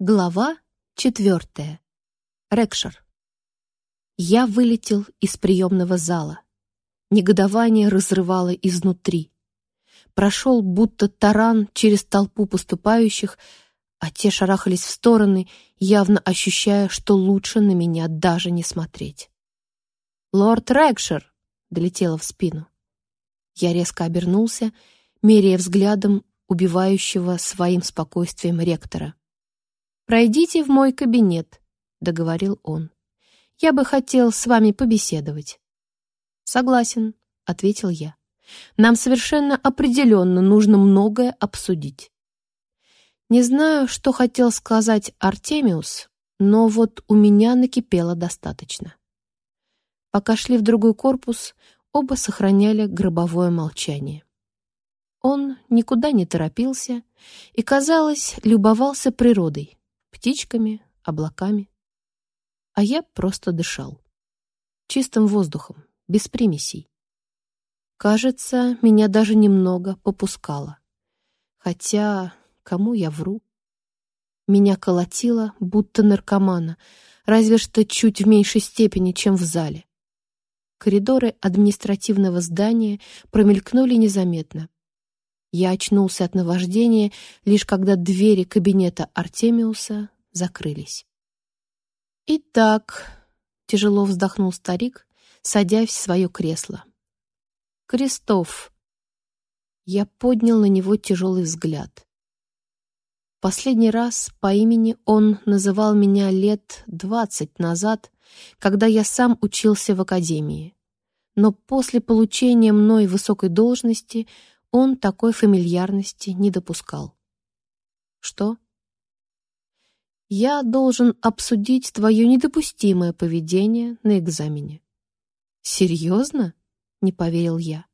Глава четвертая. Рекшер. Я вылетел из приемного зала. Негодование разрывало изнутри. Прошел будто таран через толпу поступающих, а те шарахались в стороны, явно ощущая, что лучше на меня даже не смотреть. «Лорд Рекшер!» — долетело в спину. Я резко обернулся, меряя взглядом убивающего своим спокойствием ректора. «Пройдите в мой кабинет», — договорил он. «Я бы хотел с вами побеседовать». «Согласен», — ответил я. «Нам совершенно определенно нужно многое обсудить». Не знаю, что хотел сказать Артемиус, но вот у меня накипело достаточно. Пока шли в другой корпус, оба сохраняли гробовое молчание. Он никуда не торопился и, казалось, любовался природой, птичками, облаками. А я просто дышал. Чистым воздухом, без примесей. Кажется, меня даже немного попускало. Хотя, кому я вру? Меня колотило, будто наркомана, разве что чуть в меньшей степени, чем в зале. Коридоры административного здания промелькнули незаметно. Я очнулся от наваждения, лишь когда двери кабинета Артемиуса закрылись. «Итак», — тяжело вздохнул старик, садясь в свое кресло. «Крестов». Я поднял на него тяжелый взгляд. Последний раз по имени он называл меня лет двадцать назад, когда я сам учился в академии. Но после получения мной высокой должности он такой фамильярности не допускал. «Что?» Я должен обсудить твое недопустимое поведение на экзамене». «Серьезно?» — не поверил я.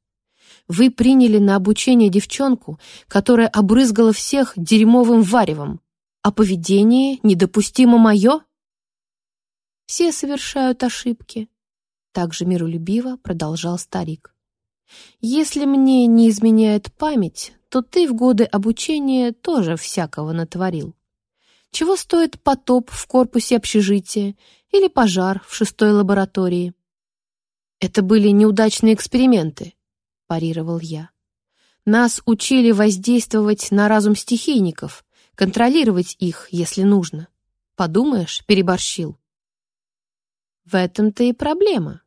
«Вы приняли на обучение девчонку, которая обрызгала всех дерьмовым варевом, а поведение недопустимо мое?» «Все совершают ошибки», — также миролюбиво продолжал старик. «Если мне не изменяет память, то ты в годы обучения тоже всякого натворил. Чего стоит потоп в корпусе общежития или пожар в шестой лаборатории? Это были неудачные эксперименты, парировал я. Нас учили воздействовать на разум стихийников, контролировать их, если нужно. Подумаешь, переборщил. В этом-то и проблема.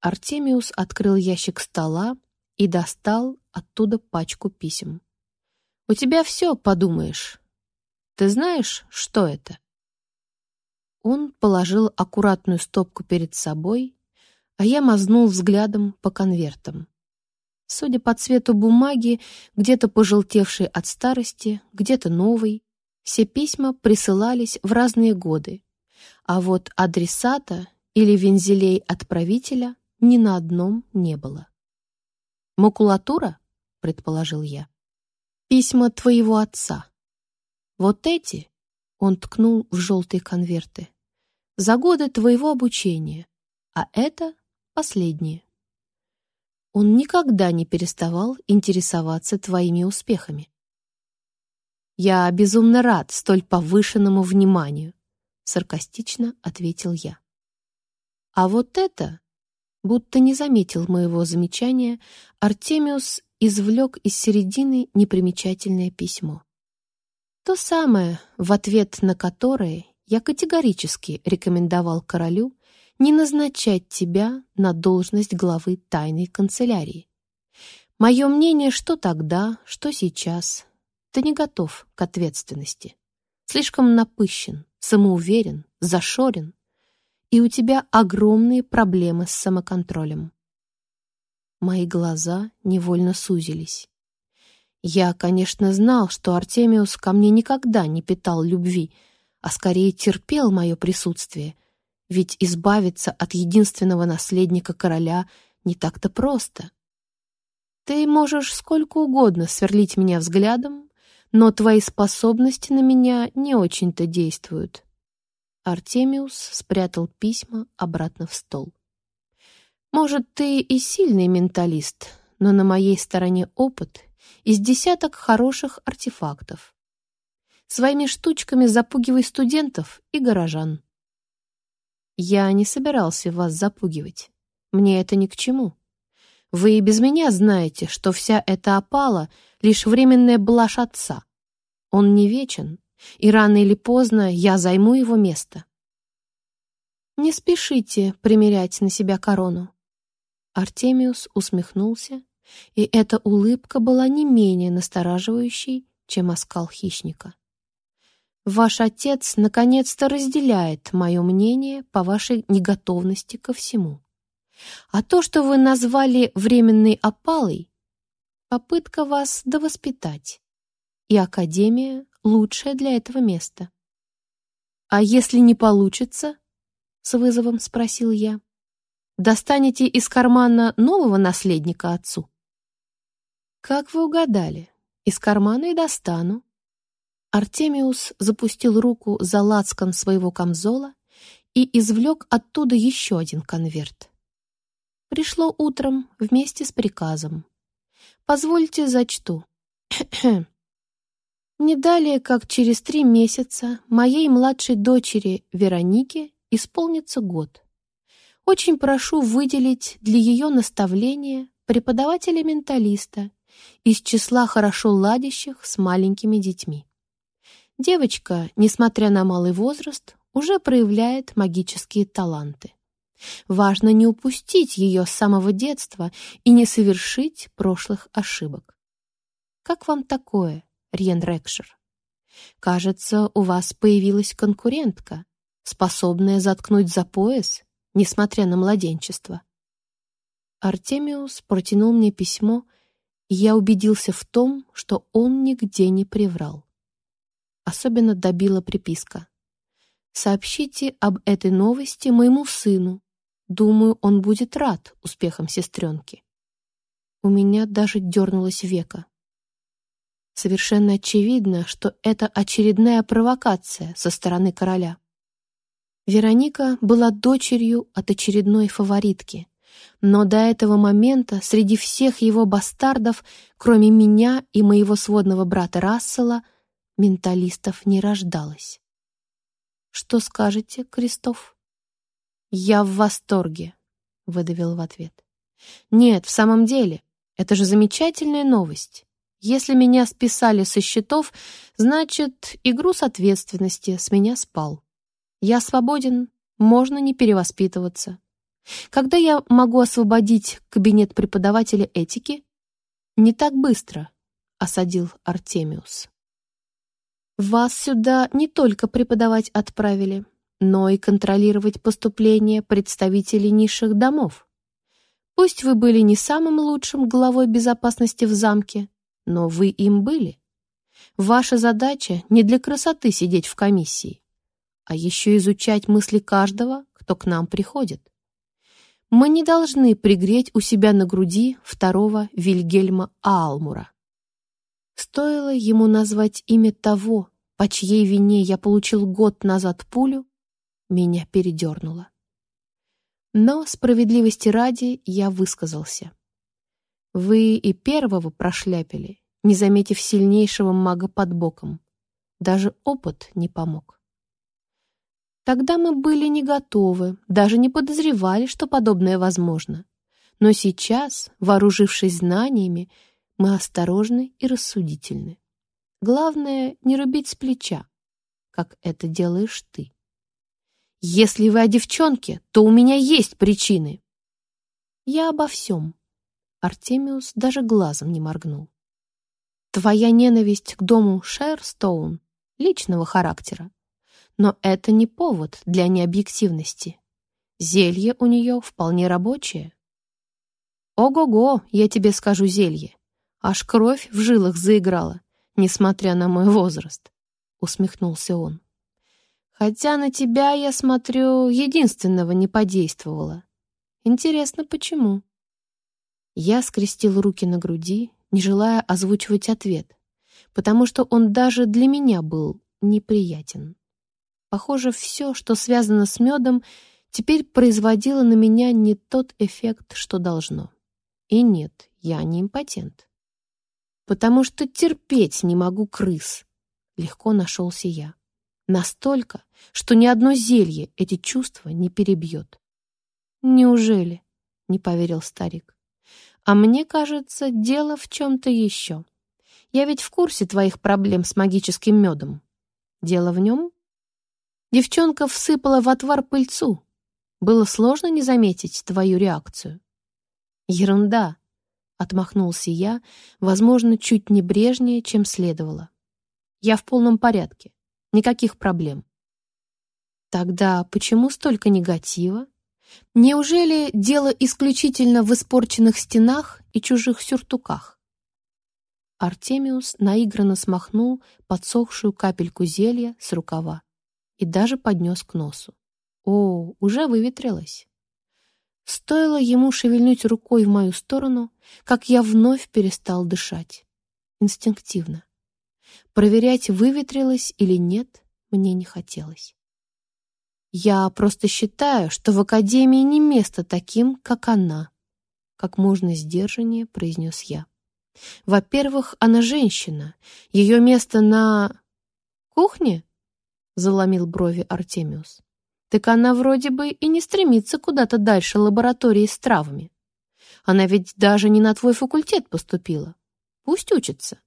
Артемиус открыл ящик стола и достал оттуда пачку писем. У тебя все, подумаешь. Ты знаешь, что это?» Он положил аккуратную стопку перед собой, а я мазнул взглядом по конвертам. Судя по цвету бумаги, где-то пожелтевший от старости, где-то новый, все письма присылались в разные годы, а вот адресата или вензелей отправителя ни на одном не было. «Макулатура?» — предположил я. «Письма твоего отца». Вот эти, он ткнул в желтые конверты, за годы твоего обучения, а это последние. Он никогда не переставал интересоваться твоими успехами. «Я безумно рад столь повышенному вниманию», — саркастично ответил я. А вот это, будто не заметил моего замечания, Артемиус извлек из середины непримечательное письмо. То самое, в ответ на которое я категорически рекомендовал королю не назначать тебя на должность главы тайной канцелярии. Мое мнение, что тогда, что сейчас. Ты не готов к ответственности. Слишком напыщен, самоуверен, зашорен. И у тебя огромные проблемы с самоконтролем. Мои глаза невольно сузились. Я, конечно, знал, что Артемиус ко мне никогда не питал любви, а скорее терпел мое присутствие, ведь избавиться от единственного наследника короля не так-то просто. Ты можешь сколько угодно сверлить меня взглядом, но твои способности на меня не очень-то действуют. Артемиус спрятал письма обратно в стол. Может, ты и сильный менталист, но на моей стороне опыт из десяток хороших артефактов. Своими штучками запугивай студентов и горожан. Я не собирался вас запугивать. Мне это ни к чему. Вы и без меня знаете, что вся эта опала — лишь временная блажь отца. Он не вечен, и рано или поздно я займу его место. Не спешите примерять на себя корону. Артемиус усмехнулся, и эта улыбка была не менее настораживающей, чем оскал хищника. Ваш отец наконец-то разделяет мое мнение по вашей неготовности ко всему. А то, что вы назвали временной опалой, попытка вас довоспитать. И Академия — лучшее для этого место. «А если не получится?» — с вызовом спросил я. «Достанете из кармана нового наследника отцу?» «Как вы угадали? Из кармана и достану». Артемиус запустил руку за лацкан своего камзола и извлек оттуда еще один конверт. Пришло утром вместе с приказом. Позвольте зачту. Не далее, как через три месяца, моей младшей дочери Веронике исполнится год. Очень прошу выделить для ее наставления преподавателя-менталиста из числа хорошо ладящих с маленькими детьми. Девочка, несмотря на малый возраст, уже проявляет магические таланты. Важно не упустить ее с самого детства и не совершить прошлых ошибок. Как вам такое, Риен Рекшер? Кажется, у вас появилась конкурентка, способная заткнуть за пояс, несмотря на младенчество. Артемиус протянул мне письмо, я убедился в том, что он нигде не приврал. Особенно добила приписка. «Сообщите об этой новости моему сыну, Думаю, он будет рад успехам сестренки. У меня даже дернулось века. Совершенно очевидно, что это очередная провокация со стороны короля. Вероника была дочерью от очередной фаворитки, но до этого момента среди всех его бастардов, кроме меня и моего сводного брата Рассела, менталистов не рождалось. «Что скажете, Крестов?» «Я в восторге», — выдавил в ответ. «Нет, в самом деле, это же замечательная новость. Если меня списали со счетов, значит, и груз ответственности с меня спал. Я свободен, можно не перевоспитываться. Когда я могу освободить кабинет преподавателя этики? Не так быстро, — осадил Артемиус. Вас сюда не только преподавать отправили, но и контролировать поступление представителей низших домов. Пусть вы были не самым лучшим главой безопасности в замке, но вы им были. Ваша задача не для красоты сидеть в комиссии, а еще изучать мысли каждого, кто к нам приходит. Мы не должны пригреть у себя на груди второго Вильгельма Аалмура. Стоило ему назвать имя того, по чьей вине я получил год назад пулю, меня передернуло. Но, справедливости ради, я высказался. Вы и первого прошляпили, не заметив сильнейшего мага под боком. Даже опыт не помог. Тогда мы были не готовы, даже не подозревали, что подобное возможно. Но сейчас, вооружившись знаниями, мы осторожны и рассудительны. Главное — не рубить с плеча, как это делаешь ты. Если вы о девчонке, то у меня есть причины. Я обо всем. Артемиус даже глазом не моргнул. Твоя ненависть к дому Шерстоун личного характера. Но это не повод для необъективности. Зелье у нее вполне рабочее. Ого-го, я тебе скажу зелье. Аж кровь в жилах заиграла, несмотря на мой возраст, усмехнулся он. Хотя на тебя, я смотрю, единственного не подействовало. Интересно, почему?» Я скрестил руки на груди, не желая озвучивать ответ, потому что он даже для меня был неприятен. Похоже, все, что связано с медом, теперь производило на меня не тот эффект, что должно. И нет, я не импотент. Потому что терпеть не могу крыс, Легко нашелся я. Настолько, что ни одно зелье эти чувства не перебьет. «Неужели?» — не поверил старик. «А мне кажется, дело в чем-то еще. Я ведь в курсе твоих проблем с магическим медом. Дело в нем?» Девчонка всыпала в отвар пыльцу. Было сложно не заметить твою реакцию. «Ерунда!» — отмахнулся я, возможно, чуть небрежнее, чем следовало. «Я в полном порядке. Никаких проблем». Тогда почему столько негатива? Неужели дело исключительно в испорченных стенах и чужих сюртуках? Артемиус наигранно смахнул подсохшую капельку зелья с рукава и даже поднес к носу. О, уже выветрилось. Стоило ему шевельнуть рукой в мою сторону, как я вновь перестал дышать. Инстинктивно. Проверять, выветрилось или нет, мне не хотелось. Я просто считаю, что в Академии не место таким, как она, как можно сдержаннее произнес я. Во-первых, она женщина. Ее место на... кухне? Заломил брови Артемиус. Так она вроде бы и не стремится куда-то дальше лаборатории с травами. Она ведь даже не на твой факультет поступила. Пусть учится.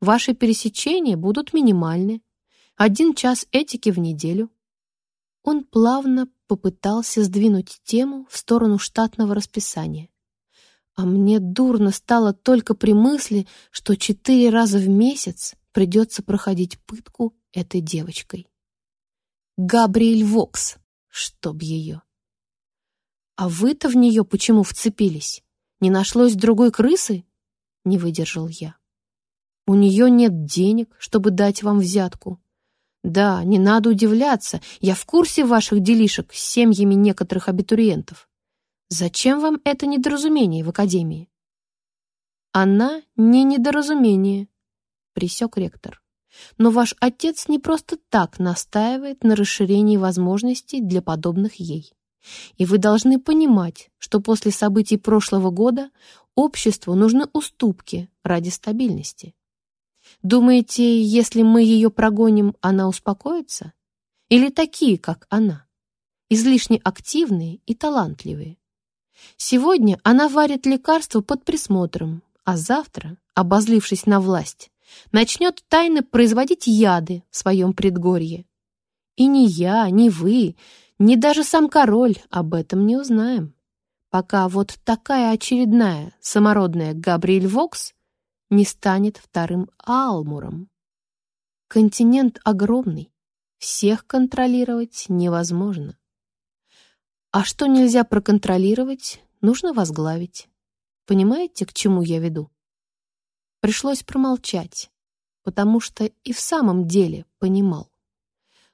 Ваши пересечения будут минимальны. Один час этики в неделю. Он плавно попытался сдвинуть тему в сторону штатного расписания. А мне дурно стало только при мысли, что четыре раза в месяц придется проходить пытку этой девочкой. Габриэль Вокс, чтоб ее. А вы-то в нее почему вцепились? Не нашлось другой крысы? Не выдержал я. У нее нет денег, чтобы дать вам взятку. Да, не надо удивляться, я в курсе ваших делишек с семьями некоторых абитуриентов. Зачем вам это недоразумение в академии? Она не недоразумение, присек ректор. Но ваш отец не просто так настаивает на расширении возможностей для подобных ей. И вы должны понимать, что после событий прошлого года обществу нужны уступки ради стабильности. Думаете, если мы ее прогоним, она успокоится? Или такие, как она? Излишне активные и талантливые. Сегодня она варит лекарства под присмотром, а завтра, обозлившись на власть, начнет тайно производить яды в своем предгорье. И ни я, ни вы, ни даже сам король об этом не узнаем, пока вот такая очередная самородная Габриэль Вокс не станет вторым Алмуром. Континент огромный, всех контролировать невозможно. А что нельзя проконтролировать, нужно возглавить. Понимаете, к чему я веду? Пришлось промолчать, потому что и в самом деле понимал.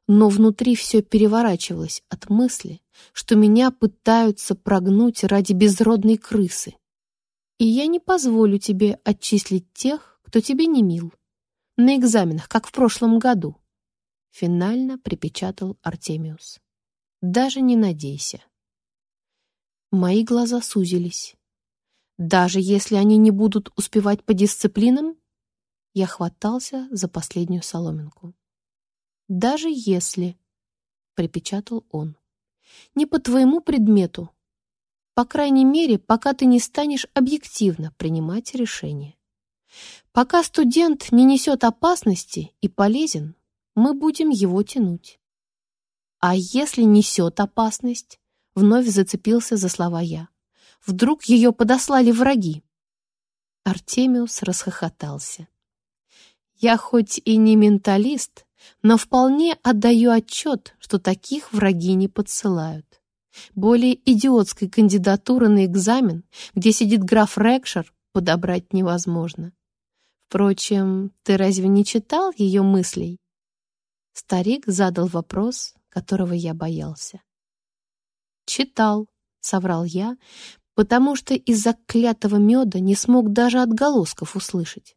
Но внутри все переворачивалось от мысли, что меня пытаются прогнуть ради безродной крысы. И я не позволю тебе отчислить тех, кто тебе не мил. На экзаменах, как в прошлом году. Финально припечатал Артемиус. Даже не надейся. Мои глаза сузились. Даже если они не будут успевать по дисциплинам, я хватался за последнюю соломинку. Даже если, припечатал он, не по твоему предмету, по крайней мере, пока ты не станешь объективно принимать решения. Пока студент не несет опасности и полезен, мы будем его тянуть. А если несет опасность, вновь зацепился за слова я. Вдруг ее подослали враги. Артемиус расхохотался. Я хоть и не менталист, но вполне отдаю отчет, что таких враги не подсылают. Более идиотской кандидатуры на экзамен, где сидит граф Рекшер, подобрать невозможно. Впрочем, ты разве не читал ее мыслей? Старик задал вопрос, которого я боялся. «Читал», — соврал я, потому что из-за клятого меда не смог даже отголосков услышать.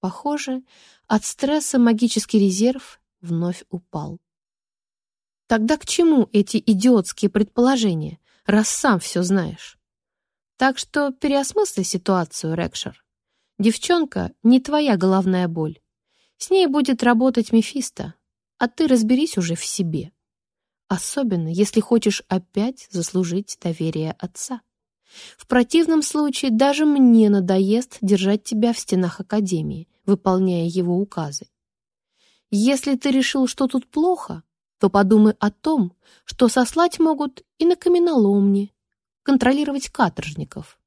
Похоже, от стресса магический резерв вновь упал. Тогда к чему эти идиотские предположения, раз сам все знаешь? Так что переосмысли ситуацию, Рекшер. Девчонка не твоя головная боль. С ней будет работать Мефисто, а ты разберись уже в себе. Особенно, если хочешь опять заслужить доверие отца. В противном случае даже мне надоест держать тебя в стенах Академии, выполняя его указы. Если ты решил, что тут плохо, то подумай о том, что сослать могут и на каменоломни, контролировать каторжников.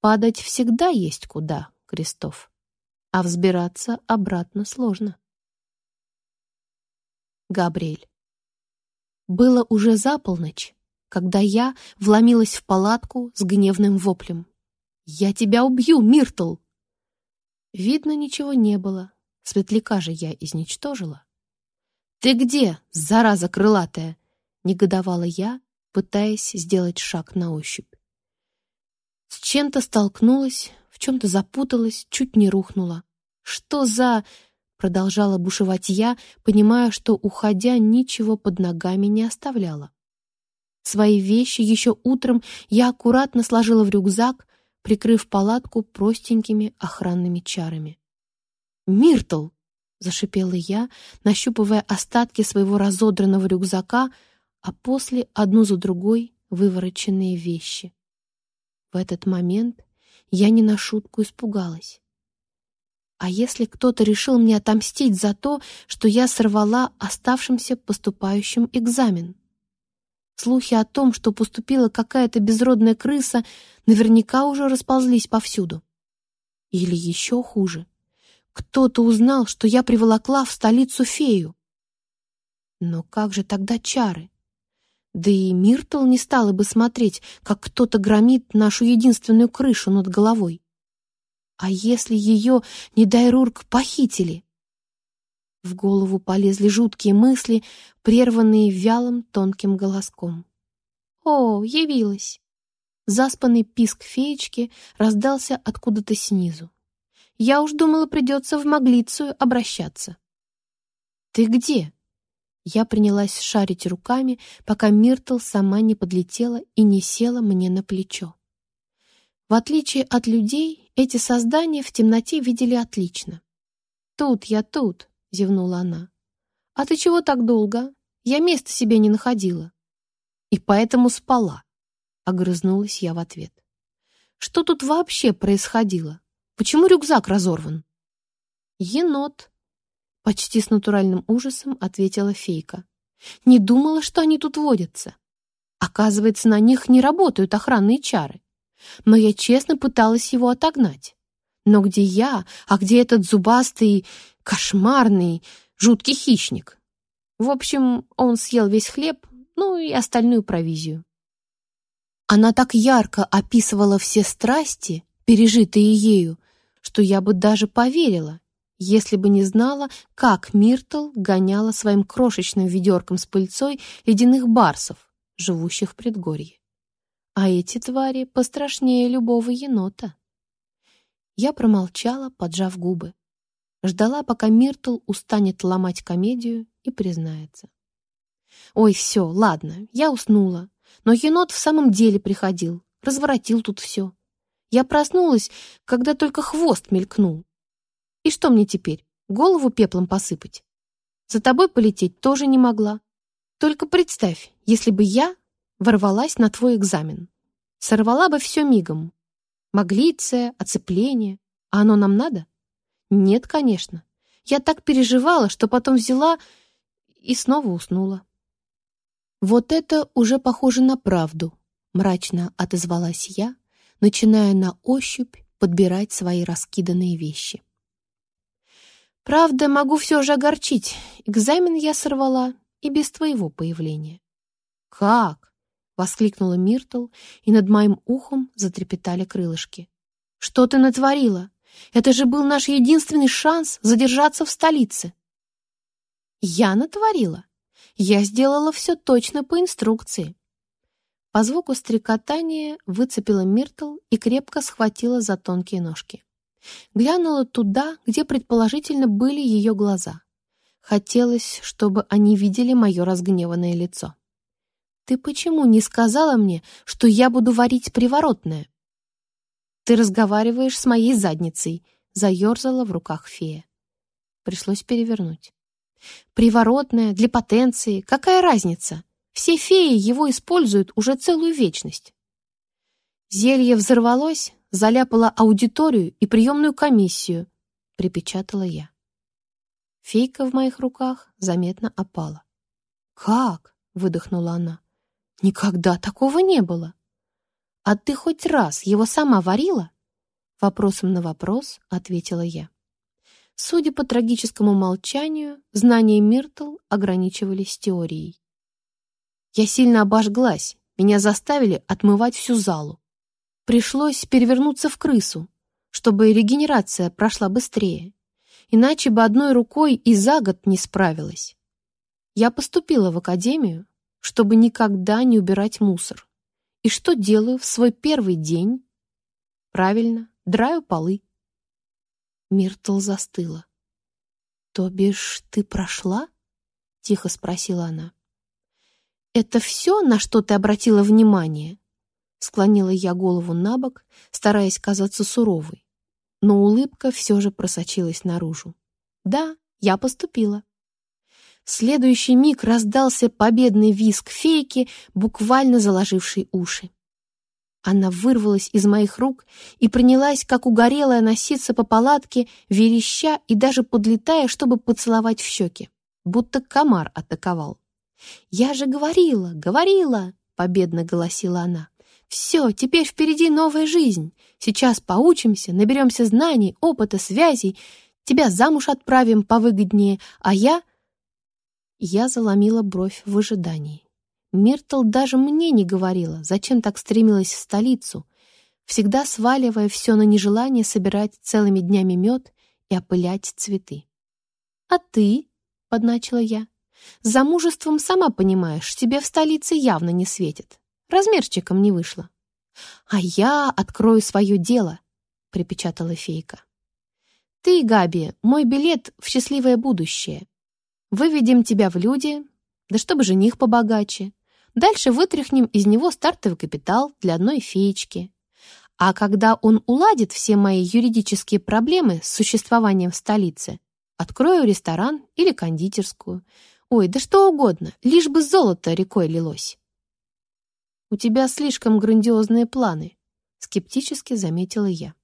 Падать всегда есть куда, Крестов, а взбираться обратно сложно. Габриэль. Было уже за полночь, когда я вломилась в палатку с гневным воплем. «Я тебя убью, Миртл!» Видно, ничего не было. Светляка же я изничтожила. «Ты где, зараза крылатая?» — негодовала я, пытаясь сделать шаг на ощупь. С чем-то столкнулась, в чем-то запуталась, чуть не рухнула. «Что за...» — продолжала бушевать я, понимая, что, уходя, ничего под ногами не оставляла. Свои вещи еще утром я аккуратно сложила в рюкзак, прикрыв палатку простенькими охранными чарами. «Миртл!» — зашипела я, нащупывая остатки своего разодранного рюкзака, а после одну за другой вывороченные вещи. В этот момент я не на шутку испугалась. А если кто-то решил мне отомстить за то, что я сорвала оставшимся поступающим экзамен? Слухи о том, что поступила какая-то безродная крыса, наверняка уже расползлись повсюду. Или еще хуже. Кто-то узнал, что я приволокла в столицу фею. Но как же тогда чары? Да и Миртл не стала бы смотреть, как кто-то громит нашу единственную крышу над головой. А если ее, не дай Рурк, похитили? В голову полезли жуткие мысли, прерванные вялым тонким голоском. «О, явилась!» Заспанный писк феечки раздался откуда-то снизу. Я уж думала, придется в Маглицию обращаться. «Ты где?» Я принялась шарить руками, пока Миртл сама не подлетела и не села мне на плечо. В отличие от людей, эти создания в темноте видели отлично. «Тут я тут», — зевнула она. «А ты чего так долго? Я места себе не находила». «И поэтому спала», — огрызнулась я в ответ. «Что тут вообще происходило? Почему рюкзак разорван?» «Енот», — почти с натуральным ужасом ответила фейка. «Не думала, что они тут водятся. Оказывается, на них не работают охранные чары. Но я честно пыталась его отогнать. Но где я, а где этот зубастый кошмарный, жуткий хищник. В общем, он съел весь хлеб, ну и остальную провизию. Она так ярко описывала все страсти, пережитые ею, что я бы даже поверила, если бы не знала, как Миртл гоняла своим крошечным ведерком с пыльцой ледяных барсов, живущих в предгорье. А эти твари пострашнее любого енота. Я промолчала, поджав губы. Ждала, пока Миртл устанет ломать комедию и признается. «Ой, все, ладно, я уснула. Но енот в самом деле приходил, разворотил тут все. Я проснулась, когда только хвост мелькнул. И что мне теперь, голову пеплом посыпать? За тобой полететь тоже не могла. Только представь, если бы я ворвалась на твой экзамен. Сорвала бы все мигом. Маглиция, оцепление. А оно нам надо? Нет, конечно. Я так переживала, что потом взяла и снова уснула. Вот это уже похоже на правду, мрачно отозвалась я, начиная на ощупь подбирать свои раскиданные вещи. Правда, могу все же огорчить. Экзамен я сорвала и без твоего появления. Как? Воскликнула Миртл, и над моим ухом затрепетали крылышки. Что ты натворила? Это же был наш единственный шанс задержаться в столице. Я натворила. Я сделала все точно по инструкции. По звуку стрекотания выцепила Миртл и крепко схватила за тонкие ножки. Глянула туда, где предположительно были ее глаза. Хотелось, чтобы они видели мое разгневанное лицо. «Ты почему не сказала мне, что я буду варить приворотное?» «Ты разговариваешь с моей задницей», — заерзала в руках фея. Пришлось перевернуть. Приворотное, для потенции, какая разница? Все феи его используют уже целую вечность. Зелье взорвалось, заляпало аудиторию и приемную комиссию, припечатала я. Фейка в моих руках заметно опала. «Как?» — выдохнула она. «Никогда такого не было!» «А ты хоть раз его сама варила?» Вопросом на вопрос ответила я. Судя по трагическому молчанию, знания Миртл ограничивались теорией. Я сильно обожглась, меня заставили отмывать всю залу. Пришлось перевернуться в крысу, чтобы регенерация прошла быстрее. Иначе бы одной рукой и за год не справилась. Я поступила в академию, чтобы никогда не убирать мусор. И что делаю в свой первый день? Правильно, драю полы. Миртл застыла. «То бишь ты прошла?» — тихо спросила она. «Это все, на что ты обратила внимание?» Склонила я голову на бок, стараясь казаться суровой. Но улыбка все же просочилась наружу. «Да, я поступила». Следующий миг раздался победный визг фейки, буквально заложивший уши. Она вырвалась из моих рук и принялась, как угорелая, носиться по палатке, вереща и даже подлетая, чтобы поцеловать в щеки, будто комар атаковал. «Я же говорила, говорила!» — победно голосила она. «Все, теперь впереди новая жизнь. Сейчас поучимся, наберемся знаний, опыта, связей. Тебя замуж отправим повыгоднее, а я...» Я заломила бровь в ожидании. Миртл даже мне не говорила, зачем так стремилась в столицу, всегда сваливая все на нежелание собирать целыми днями мед и опылять цветы. «А ты?» — подначила я. Замужеством, сама понимаешь, тебе в столице явно не светит. Размерчиком не вышло. А я открою свое дело, припечатала фейка. Ты, Габи, мой билет в счастливое будущее. Выведем тебя в люди, да чтобы жених побогаче. Дальше вытряхнем из него стартовый капитал для одной феечки. А когда он уладит все мои юридические проблемы с существованием в столице, открою ресторан или кондитерскую, Ой, да что угодно, лишь бы золото рекой лилось. «У тебя слишком грандиозные планы», — скептически заметила я.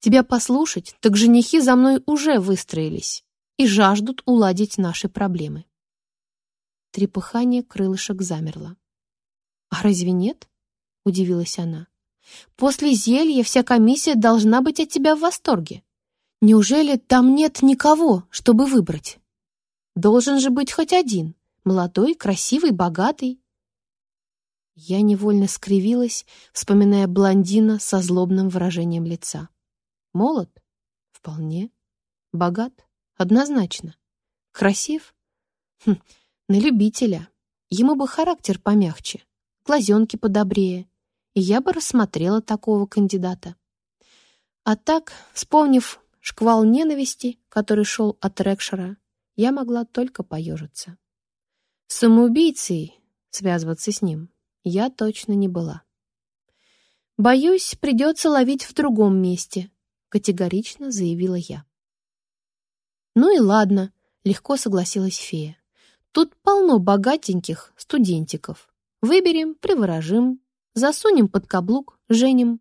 «Тебя послушать, так женихи за мной уже выстроились и жаждут уладить наши проблемы». Трепыхание крылышек замерло. «А разве нет?» — удивилась она. «После зелья вся комиссия должна быть от тебя в восторге. Неужели там нет никого, чтобы выбрать?» Должен же быть хоть один. Молодой, красивый, богатый. Я невольно скривилась, вспоминая блондина со злобным выражением лица. Молод? Вполне. Богат? Однозначно. Красив? Хм, на любителя. Ему бы характер помягче, глазенки подобрее, и я бы рассмотрела такого кандидата. А так, вспомнив шквал ненависти, который шел от Рекшера, я могла только поежиться. Самоубийцей связываться с ним я точно не была. «Боюсь, придется ловить в другом месте», — категорично заявила я. «Ну и ладно», — легко согласилась фея. «Тут полно богатеньких студентиков. Выберем, приворожим, засунем под каблук, женим».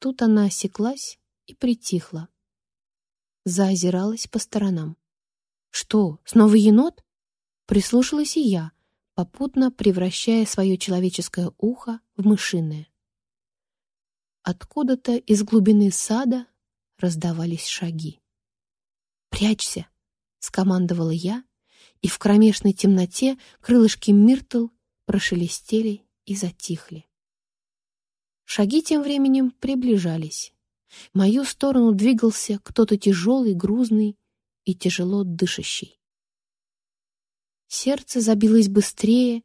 Тут она осеклась и притихла. Заозиралась по сторонам. «Что, снова енот?» Прислушалась и я, попутно превращая свое человеческое ухо в мышиное. Откуда-то из глубины сада раздавались шаги. «Прячься!» — скомандовала я, и в кромешной темноте крылышки Миртл прошелестели и затихли. Шаги тем временем приближались. В мою сторону двигался кто-то тяжелый, грузный и тяжело дышащий. Сердце забилось быстрее,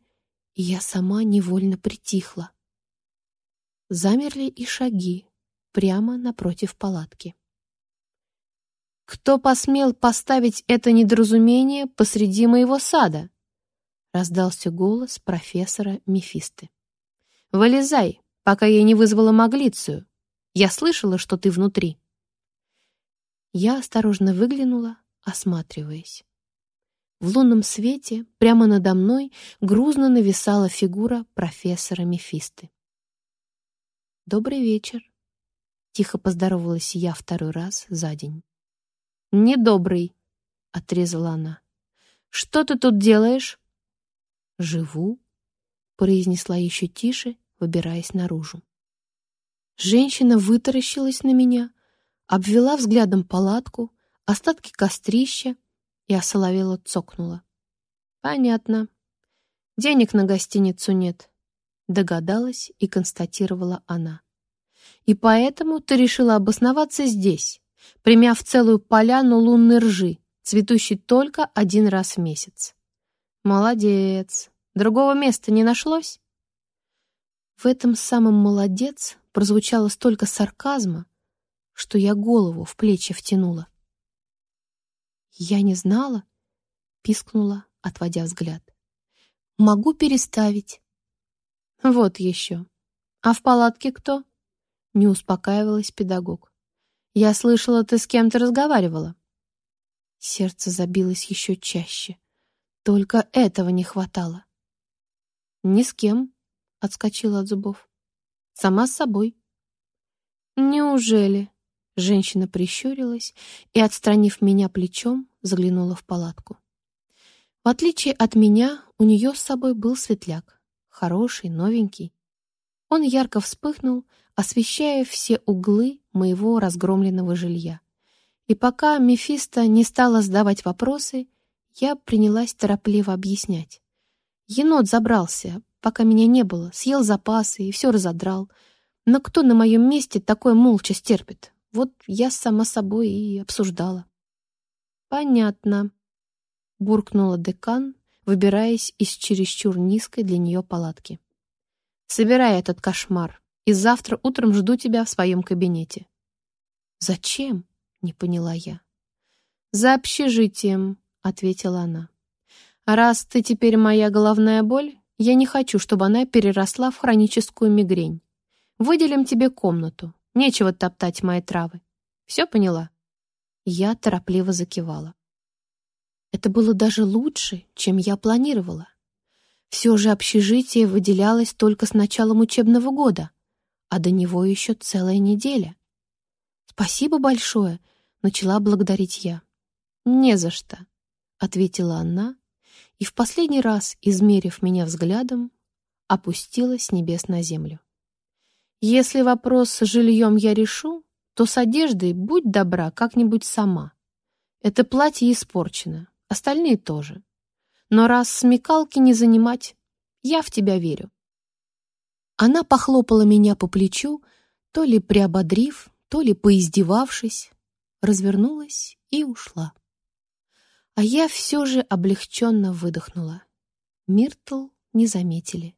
и я сама невольно притихла. Замерли и шаги прямо напротив палатки. «Кто посмел поставить это недоразумение посреди моего сада?» — раздался голос профессора Мефисты. «Вылезай, пока я не вызвала Маглицию. Я слышала, что ты внутри». Я осторожно выглянула, осматриваясь. В лунном свете прямо надо мной грузно нависала фигура профессора Мефисты. «Добрый вечер», — тихо поздоровалась я второй раз за день. «Недобрый», — отрезала она. «Что ты тут делаешь?» «Живу», — произнесла еще тише, выбираясь наружу. Женщина вытаращилась на меня, обвела взглядом палатку, остатки кострища и осоловела цокнула. «Понятно. Денег на гостиницу нет», — догадалась и констатировала она. «И поэтому ты решила обосноваться здесь, примяв целую поляну лунной ржи, цветущей только один раз в месяц. Молодец. Другого места не нашлось?» В этом самом «молодец» прозвучало столько сарказма, что я голову в плечи втянула. «Я не знала», — пискнула, отводя взгляд. «Могу переставить». «Вот еще. А в палатке кто?» — не успокаивалась педагог. «Я слышала, ты с кем-то разговаривала». Сердце забилось еще чаще. Только этого не хватало. «Ни с кем», — отскочила от зубов. «Сама с собой». «Неужели?» Женщина прищурилась и, отстранив меня плечом, заглянула в палатку. В отличие от меня, у нее с собой был светляк. Хороший, новенький. Он ярко вспыхнул, освещая все углы моего разгромленного жилья. И пока Мефисто не стала задавать вопросы, я принялась торопливо объяснять. Енот забрался, пока меня не было, съел запасы и все разодрал. Но кто на моем месте такое молча стерпит? Вот я сама собой и обсуждала. «Понятно», — буркнула декан, выбираясь из чересчур низкой для нее палатки. «Собирай этот кошмар, и завтра утром жду тебя в своем кабинете». «Зачем?» — не поняла я. «За общежитием», — ответила она. «Раз ты теперь моя головная боль, я не хочу, чтобы она переросла в хроническую мигрень. Выделим тебе комнату, Нечего топтать мои травы. Все поняла?» Я торопливо закивала. Это было даже лучше, чем я планировала. Все же общежитие выделялось только с началом учебного года, а до него еще целая неделя. «Спасибо большое», — начала благодарить я. «Не за что», — ответила она, и в последний раз, измерив меня взглядом, опустилась с небес на землю. Если вопрос с жильем я решу, то с одеждой будь добра как-нибудь сама. Это платье испорчено, остальные тоже. Но раз смекалки не занимать, я в тебя верю. Она похлопала меня по плечу, то ли приободрив, то ли поиздевавшись, развернулась и ушла. А я все же облегченно выдохнула. Миртл не заметили.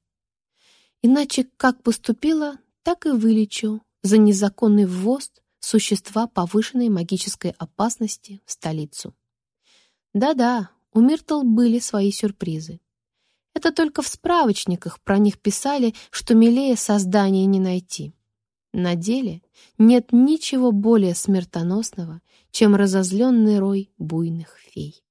Иначе как поступила, так и вылечил за незаконный ввоз существа повышенной магической опасности в столицу. Да-да, у Миртл были свои сюрпризы. Это только в справочниках про них писали, что милее создания не найти. На деле нет ничего более смертоносного, чем разозленный рой буйных фей.